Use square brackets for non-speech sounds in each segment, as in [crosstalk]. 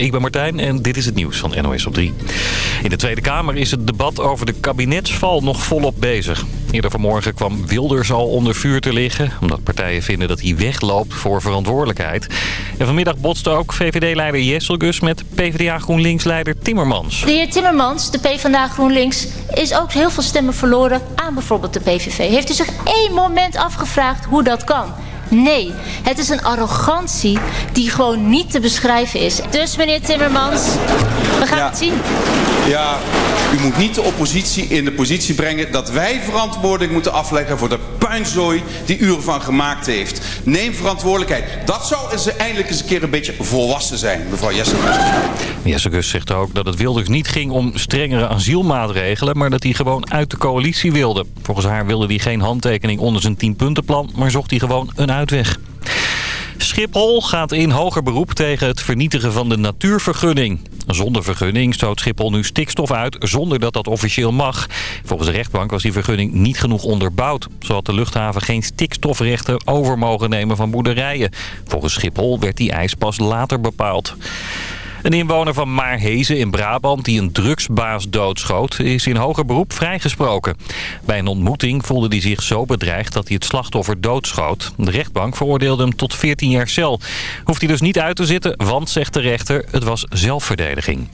Ik ben Martijn en dit is het nieuws van NOS op 3. In de Tweede Kamer is het debat over de kabinetsval nog volop bezig. Eerder vanmorgen kwam Wilders al onder vuur te liggen... omdat partijen vinden dat hij wegloopt voor verantwoordelijkheid. En vanmiddag botste ook VVD-leider Jesselgus met PvdA GroenLinks-leider Timmermans. De heer Timmermans, de PvdA GroenLinks, is ook heel veel stemmen verloren aan bijvoorbeeld de PVV. Heeft u zich één moment afgevraagd hoe dat kan? Nee, het is een arrogantie die gewoon niet te beschrijven is. Dus meneer Timmermans, we gaan Ja. het zien. Ja, u moet niet de oppositie in de positie brengen dat wij verantwoording moeten afleggen voor de puinzooi die u ervan gemaakt heeft. Neem verantwoordelijkheid. Dat zou eens eindelijk eens een keer een beetje volwassen zijn, mevrouw Jessen. Jesselgus zegt ook dat het Wilders niet ging om strengere asielmaatregelen... maar dat hij gewoon uit de coalitie wilde. Volgens haar wilde hij geen handtekening onder zijn 10-puntenplan... maar zocht hij gewoon een Schiphol gaat in hoger beroep tegen het vernietigen van de natuurvergunning. Zonder vergunning stoot Schiphol nu stikstof uit zonder dat dat officieel mag. Volgens de rechtbank was die vergunning niet genoeg onderbouwd. Zo had de luchthaven geen stikstofrechten over mogen nemen van boerderijen. Volgens Schiphol werd die eis pas later bepaald. Een inwoner van Maarhezen in Brabant die een drugsbaas doodschoot... is in hoger beroep vrijgesproken. Bij een ontmoeting voelde hij zich zo bedreigd dat hij het slachtoffer doodschoot. De rechtbank veroordeelde hem tot 14 jaar cel. Hoeft hij dus niet uit te zitten, want, zegt de rechter, het was zelfverdediging.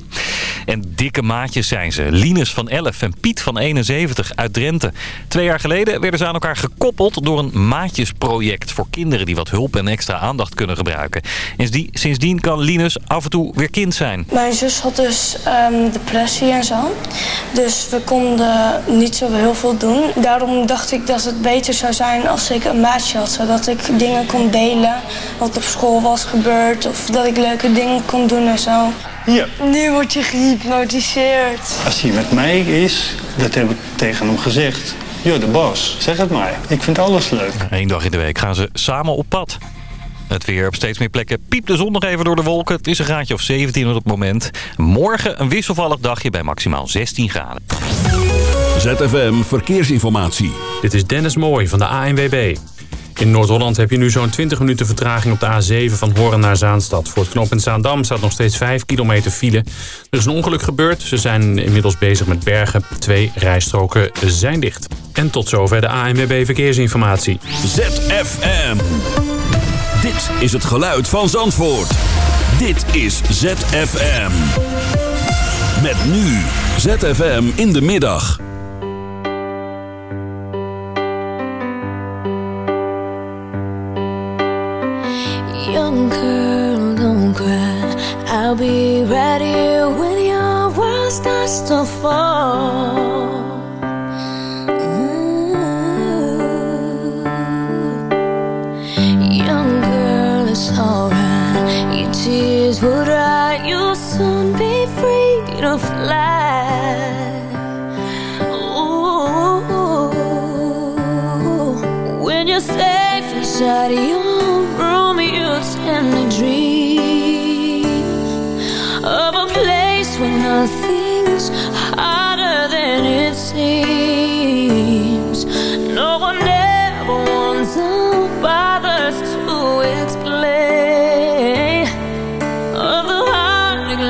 En dikke maatjes zijn ze. Linus van 11 en Piet van 71 uit Drenthe. Twee jaar geleden werden ze aan elkaar gekoppeld door een maatjesproject... voor kinderen die wat hulp en extra aandacht kunnen gebruiken. En die- sindsdien kan Linus af en toe weer kind zijn. Mijn zus had dus ehm, depressie en zo. Dus we konden niet zo heel veel doen. Daarom dacht ik dat het beter zou zijn als ik een maatje had. Zodat ik dingen kon delen. Wat op school was gebeurd. Of dat ik leuke dingen kon doen en zo. Ja, Nu word je gehypnotiseerd. als hij met mij is, dat heb ik tegen hem gezegd. Ja, de bos, zeg het maar. Ik vind alles leuk. Eén dag in de week gaan ze samen op pad. Het weer op steeds meer plekken piept de zon nog even door de wolken. Het is een graadje of 17 op het moment. Morgen een wisselvallig dagje bij maximaal 16 graden. ZFM Verkeersinformatie. Dit is Dennis Mooij van de ANWB. In Noord-Holland heb je nu zo'n 20 minuten vertraging op de A7 van Horen naar Zaanstad. Voor het knooppunt Zaandam staat nog steeds 5 kilometer file. Er is een ongeluk gebeurd. Ze zijn inmiddels bezig met bergen. Twee rijstroken zijn dicht. En tot zover de ANWB Verkeersinformatie. ZFM. Dit is het geluid van Zandvoort. Dit is ZFM. Met nu ZFM in de middag. Young girl, don't cry. I'll be here when your world starts to fall. Alright. Your tears will dry. You'll soon be free to fly. Ooh. When you're safe inside your room, you tend to dream of a place where nothing's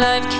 life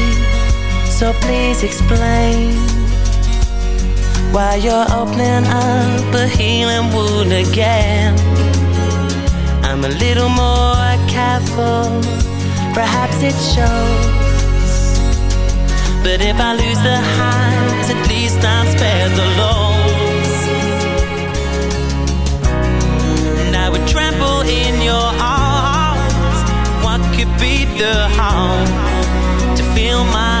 so please explain why you're opening up a healing wound again. I'm a little more careful, perhaps it shows. But if I lose the highs, at least I'm spared the lows. And I would trample in your arms. What could be the harm to feel my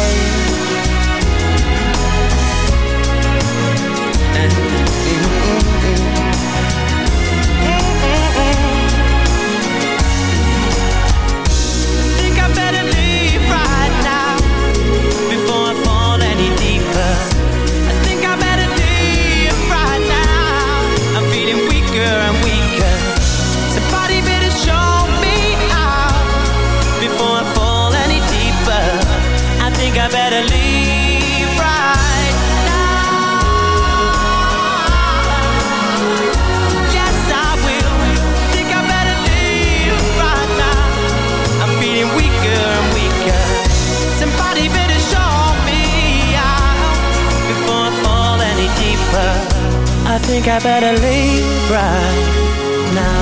Think I better leave right now.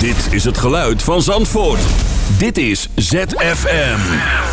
Dit is het geluid van Zandvoort. Dit is ZFM.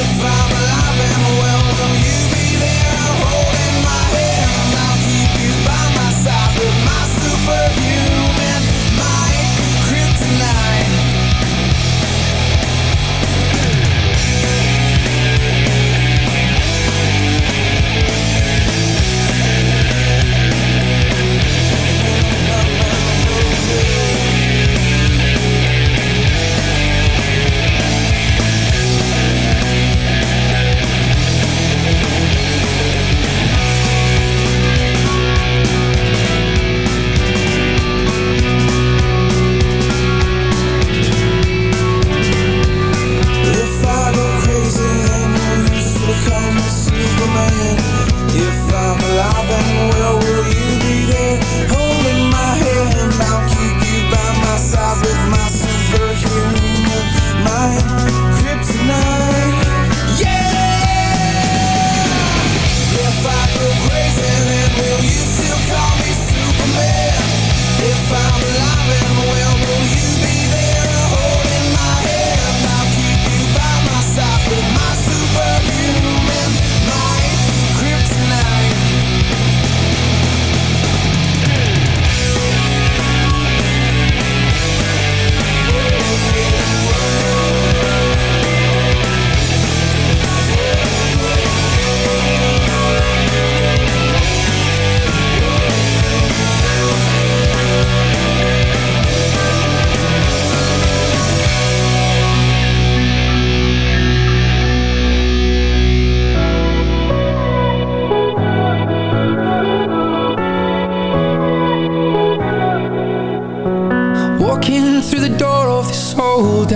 If I'm alive and well,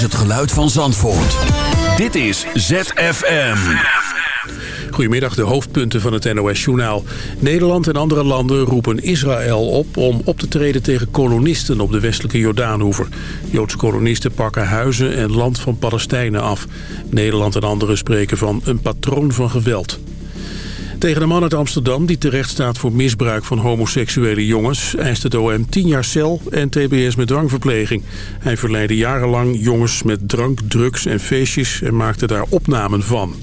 Is het geluid van Zandvoort. Dit is ZFM. Goedemiddag, de hoofdpunten van het NOS-journaal. Nederland en andere landen roepen Israël op om op te treden tegen kolonisten op de westelijke Jordaanhoever. Joodse kolonisten pakken huizen en land van Palestijnen af. Nederland en anderen spreken van een patroon van geweld. Tegen de man uit Amsterdam die terecht staat voor misbruik van homoseksuele jongens... eist het OM 10 jaar cel en tbs met dwangverpleging. Hij verleidde jarenlang jongens met drank, drugs en feestjes en maakte daar opnamen van.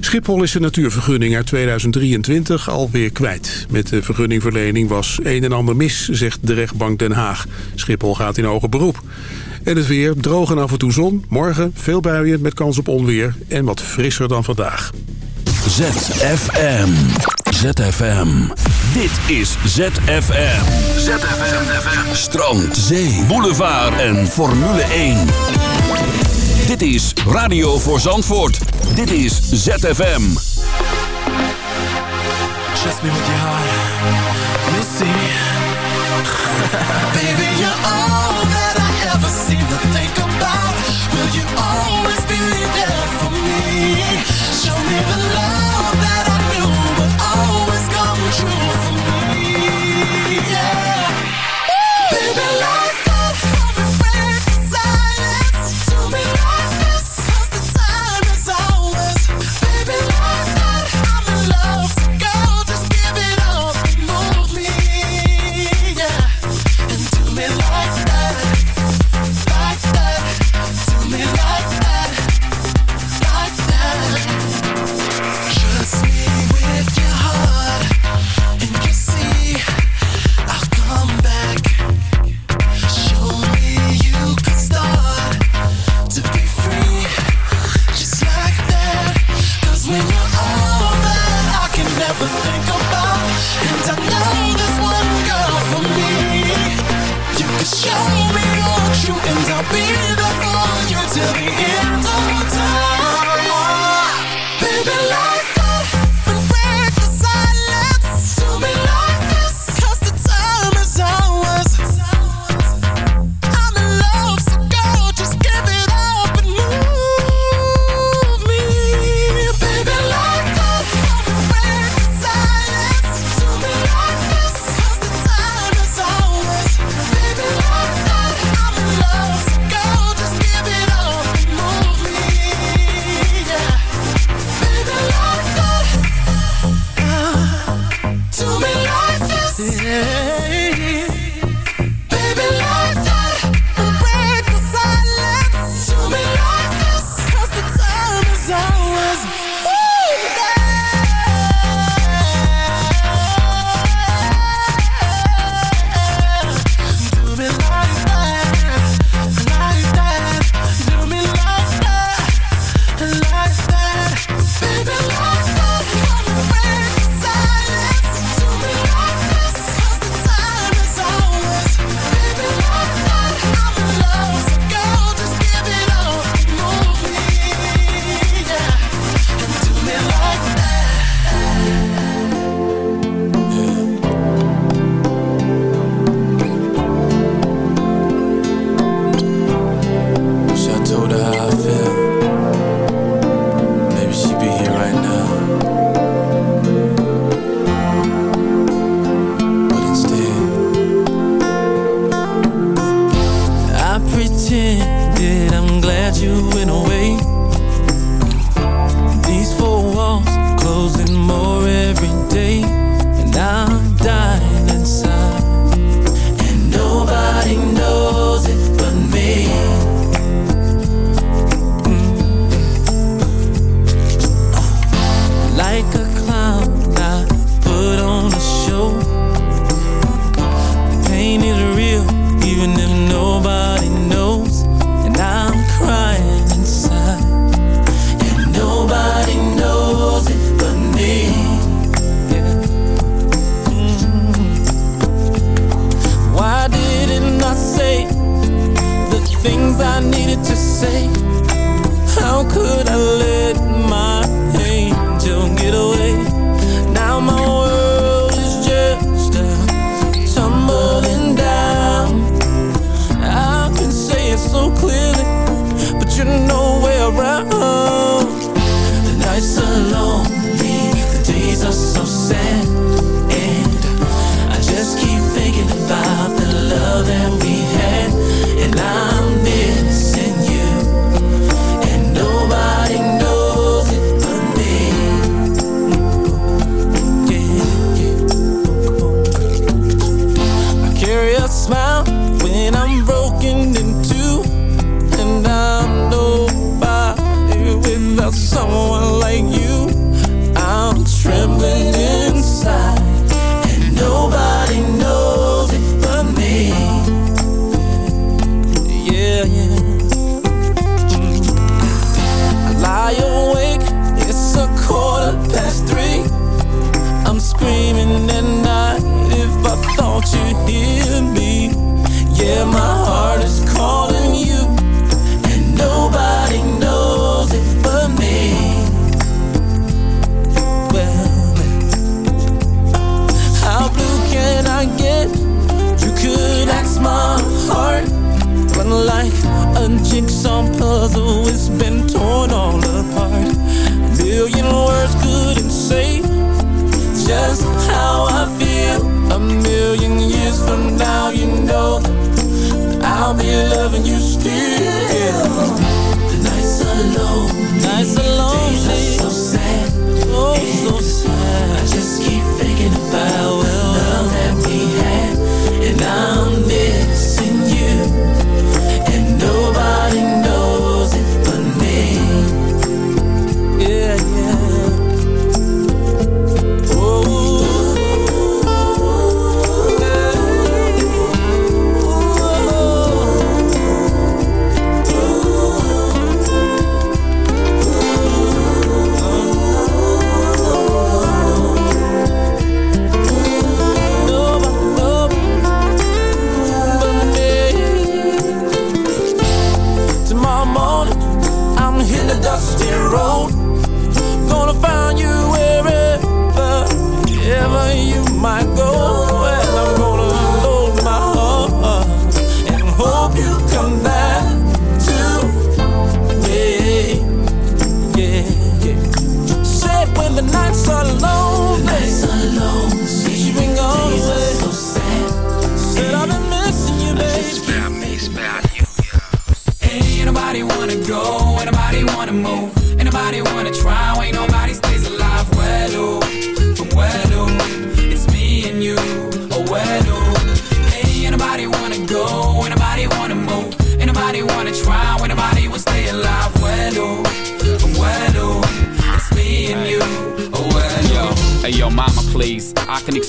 Schiphol is zijn natuurvergunning uit 2023 alweer kwijt. Met de vergunningverlening was een en ander mis, zegt de rechtbank Den Haag. Schiphol gaat in hoger beroep. En het weer, droog en af en toe zon. Morgen veel buien met kans op onweer en wat frisser dan vandaag. ZFM. ZFM. Dit is ZFM. ZFM. Strand, zee, boulevard en Formule 1. Dit is Radio voor Zandvoort. Dit is ZFM. Trust me with your heart. See. [laughs] Baby,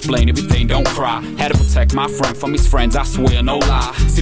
explain everything, don't cry. Had to protect my friend from his friends, I swear, no lie. See,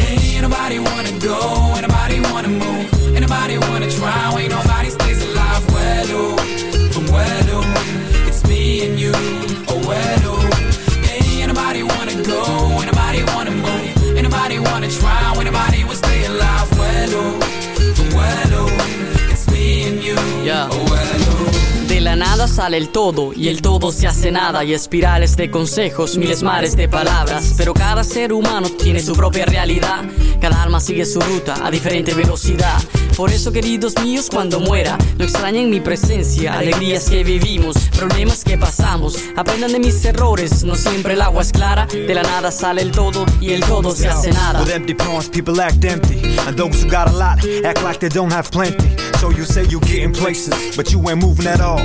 Ain't nobody wanna go, ain't nobody wanna move, ain't nobody wanna try, ain't nobody sale el todo y el todo se hace nada y espirales de consejos, miles mares de palabras. Pero cada ser humano tiene su propia realidad, cada alma sigue su ruta a diferente velocidad. Por eso, queridos míos, cuando muera, no extrañen mi presencia, alegrías que vivimos, problemas que pasamos. Aprendan de mis errores, no siempre el agua es clara. De la nada sale el todo y el todo se hace nada. With empty people act empty. And those who got a lot act like they don't have plenty. So you say you getting places, but you ain't moving at all.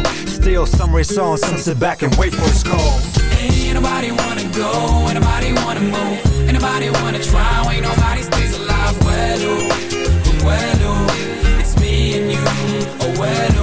Some race on, some sit back and wait for its call. Ain't nobody wanna go, ain't nobody wanna move, ain't nobody wanna try, ain't nobody stays alive. Well, well, it's me and you. Oh, well,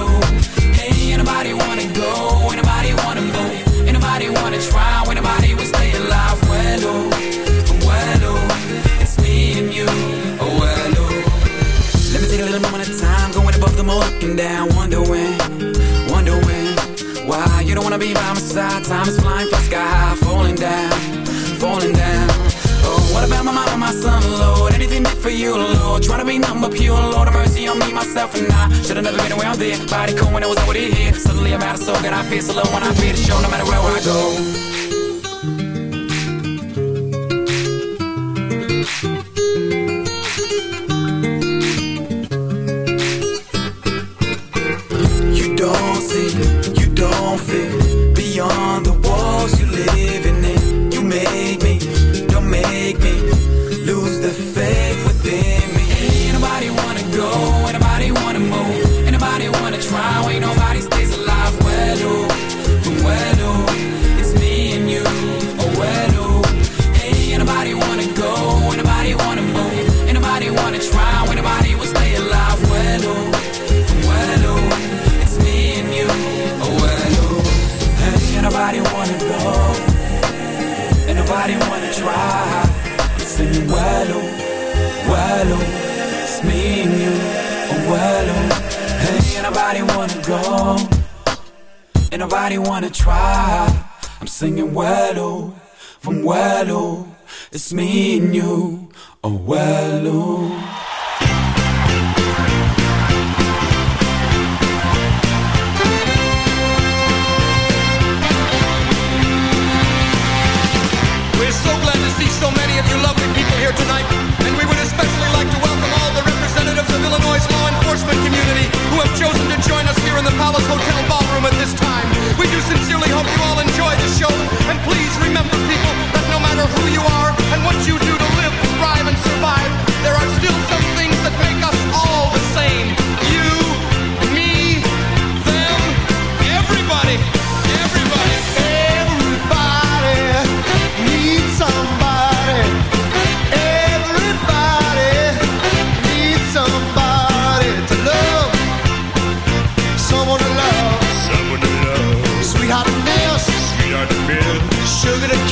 be by my side. Time is flying, fly sky high, falling down, falling down. Oh, what about my mama, my son, Lord? Anything did for you, Lord? Trying to be nothing but pure, Lord. Have mercy on me, myself, and I. Should've never been around there. Body cool when I was over here. Suddenly I'm out of soul, and I feel so low when I feel the show, no matter where I go. Wanna go, ain't nobody wanna try. I'm singing, oh, oh, it's me and you. Oh, oh, hey, ain't nobody wanna go, ain't nobody wanna try. I'm singing, oh, from oh, it's me and you. Oh, well, and we would especially like to welcome all the representatives of Illinois' law enforcement community who have chosen to join us here in the Palace Hotel ballroom at this time. We do sincerely hope you all enjoy the show, and please remember, people, that no matter who you are and what you do to live, thrive, and survive, there are still some things that make us Sugar to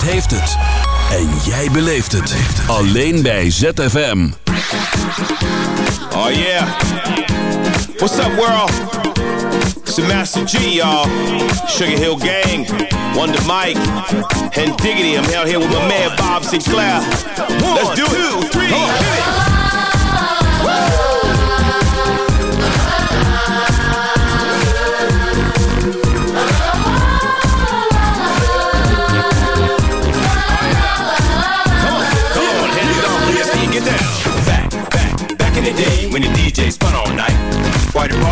Zandvoort heeft het. En jij beleeft het. Alleen bij ZFM. Oh yeah. What's up world? It's the Master G y'all. Sugar Hill Gang. Wonder Mike. And Diggity. I'm out here with my man Bob Sinclair. Let's do it. Two, three,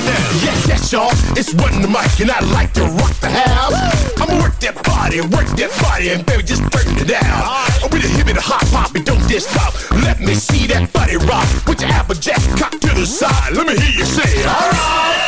come on and get down. Yes, yes, y'all. It's one the mic, and I like to rock the house. I'ma work that body, work that body, and baby, just turn it down. Right. Oh, With a hip and the hot pop, and don't diss stop. Let me see that body rock. Put your applejack cock to the side. Let me hear you say, alright.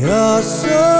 your soul.